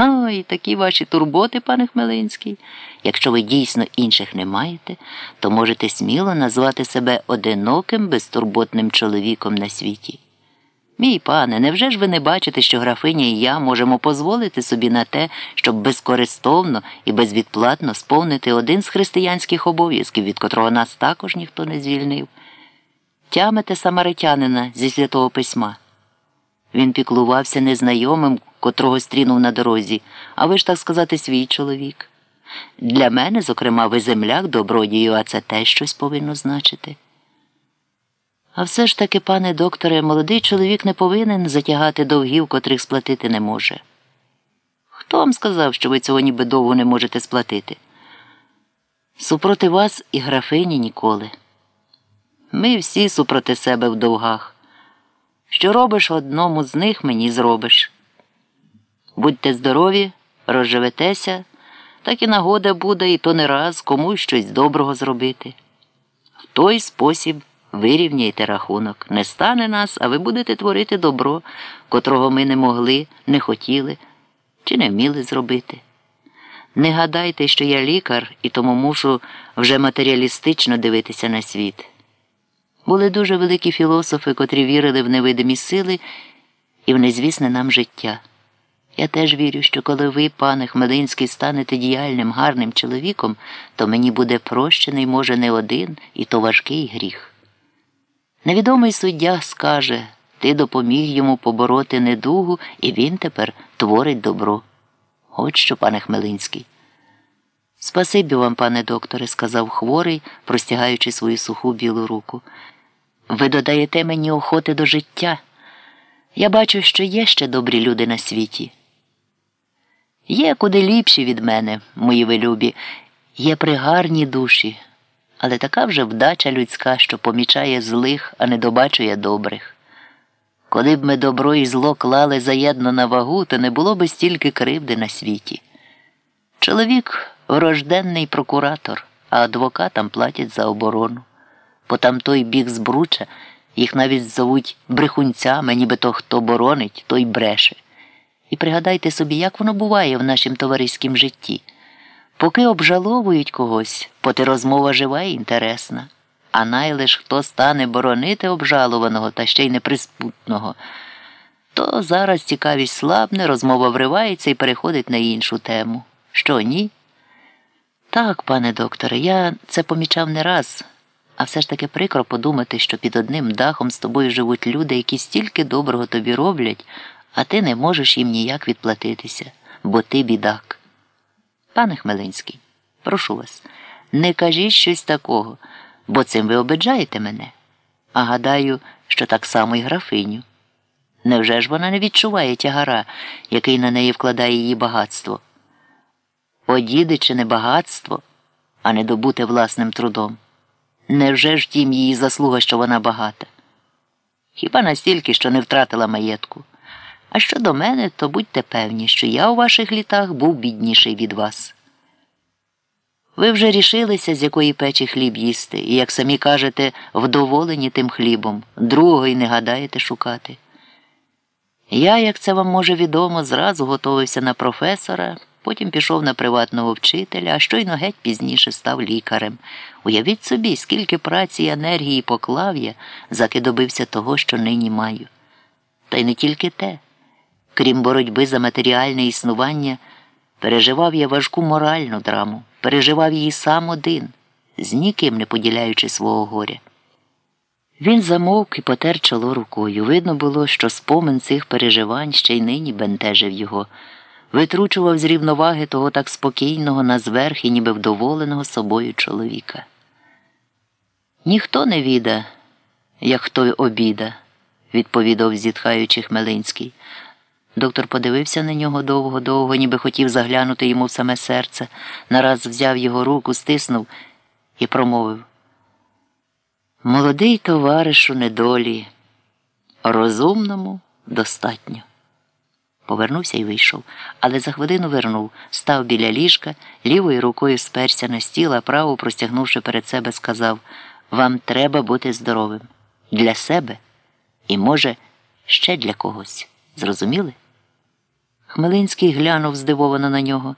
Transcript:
Ой, такі ваші турботи, пане Хмелинський. Якщо ви дійсно інших не маєте, то можете сміло назвати себе одиноким, безтурботним чоловіком на світі. Мій пане, невже ж ви не бачите, що графиня і я можемо дозволити собі на те, щоб безкористовно і безвідплатно сповнити один з християнських обов'язків, від котрого нас також ніхто не звільнив? Тямите самаритянина зі святого письма. Він піклувався незнайомим, котрого стрінув на дорозі, а ви ж, так сказати, свій чоловік. Для мене, зокрема, ви земляк добродію, а це теж щось повинно значити. А все ж таки, пане докторе, молодий чоловік не повинен затягати довгів, котрих сплатити не може. Хто вам сказав, що ви цього ніби довго не можете сплатити? Супроти вас і графині ніколи. Ми всі супроти себе в довгах. Що робиш одному з них, мені зробиш. Будьте здорові, розживетеся, так і нагода буде, і то не раз комусь щось доброго зробити. В той спосіб вирівняйте рахунок. Не стане нас, а ви будете творити добро, котрого ми не могли, не хотіли чи не вміли зробити. Не гадайте, що я лікар і тому мушу вже матеріалістично дивитися на світ. Були дуже великі філософи, котрі вірили в невидимі сили і в незвісне нам життя. Я теж вірю, що коли ви, пане Хмелинський, станете діяльним, гарним чоловіком, то мені буде прощений, може, не один, і то важкий гріх. Невідомий суддя скаже ти допоміг йому побороти недугу, і він тепер творить добро. От що, пане Хмелинський. Спасибі вам, пане докторе, сказав хворий, простягаючи свою суху білу руку. Ви додаєте мені охоти до життя. Я бачу, що є ще добрі люди на світі. Є куди ліпші від мене, мої велюбі, є пригарні душі, але така вже вдача людська, що помічає злих, а не добачує добрих. Коли б ми добро і зло клали заєдно на вагу, то не було б стільки кривди на світі. Чоловік врожденний прокуратор, а адвокатам платять за оборону. По там той біг збруча, їх навіть зовуть брехунцями, ніби то хто боронить, той бреше. І пригадайте собі, як воно буває в нашім товариськім житті. Поки обжаловують когось, поти розмова жива і інтересна, а найлиш хто стане боронити обжалуваного та ще й неприспутного, то зараз цікавість слабне, розмова вривається і переходить на іншу тему. Що ні? Так, пане докторе, я це помічав не раз, а все ж таки прикро подумати, що під одним дахом з тобою живуть люди, які стільки доброго тобі роблять, а ти не можеш їм ніяк відплатитися, бо ти бідак. Пане Хмелинський, прошу вас, не кажіть щось такого, бо цим ви обиджаєте мене. А гадаю, що так само і графиню. Невже ж вона не відчуває тягара, який на неї вкладає її багатство? Одідичине багатство, а не добуте власним трудом. Невже ж тім її заслуга, що вона багата? Хіба настільки, що не втратила маєтку? А щодо мене, то будьте певні, що я у ваших літах був бідніший від вас. Ви вже рішилися, з якої печі хліб їсти, і, як самі кажете, вдоволені тим хлібом, другого й не гадаєте шукати. Я, як це вам може відомо, зразу готовився на професора, потім пішов на приватного вчителя, а щойно геть пізніше став лікарем. Уявіть собі, скільки праці і енергії поклав я, заки добився того, що нині маю. Та й не тільки те. Крім боротьби за матеріальне існування, переживав я важку моральну драму, переживав її сам один, з ніким не поділяючи свого горя. Він замовк і потер чоло рукою. Видно було, що спомин цих переживань ще й нині бентежив його, витручував з рівноваги того так спокійного на зверх і ніби вдоволеного собою чоловіка. Ніхто не віда, як хто обіда, відповідав зітхаючи Хмелинський. Доктор подивився на нього довго-довго, ніби хотів заглянути йому в саме серце, нараз взяв його руку, стиснув і промовив. Молодий товаришу недолі, розумному достатньо. Повернувся і вийшов, але за хвилину вернув, став біля ліжка, лівою рукою сперся на стіл, а праву, простягнувши перед себе, сказав Вам треба бути здоровим для себе і, може, ще для когось. Зрозуміли? Хмелинський глянув здивовано на нього.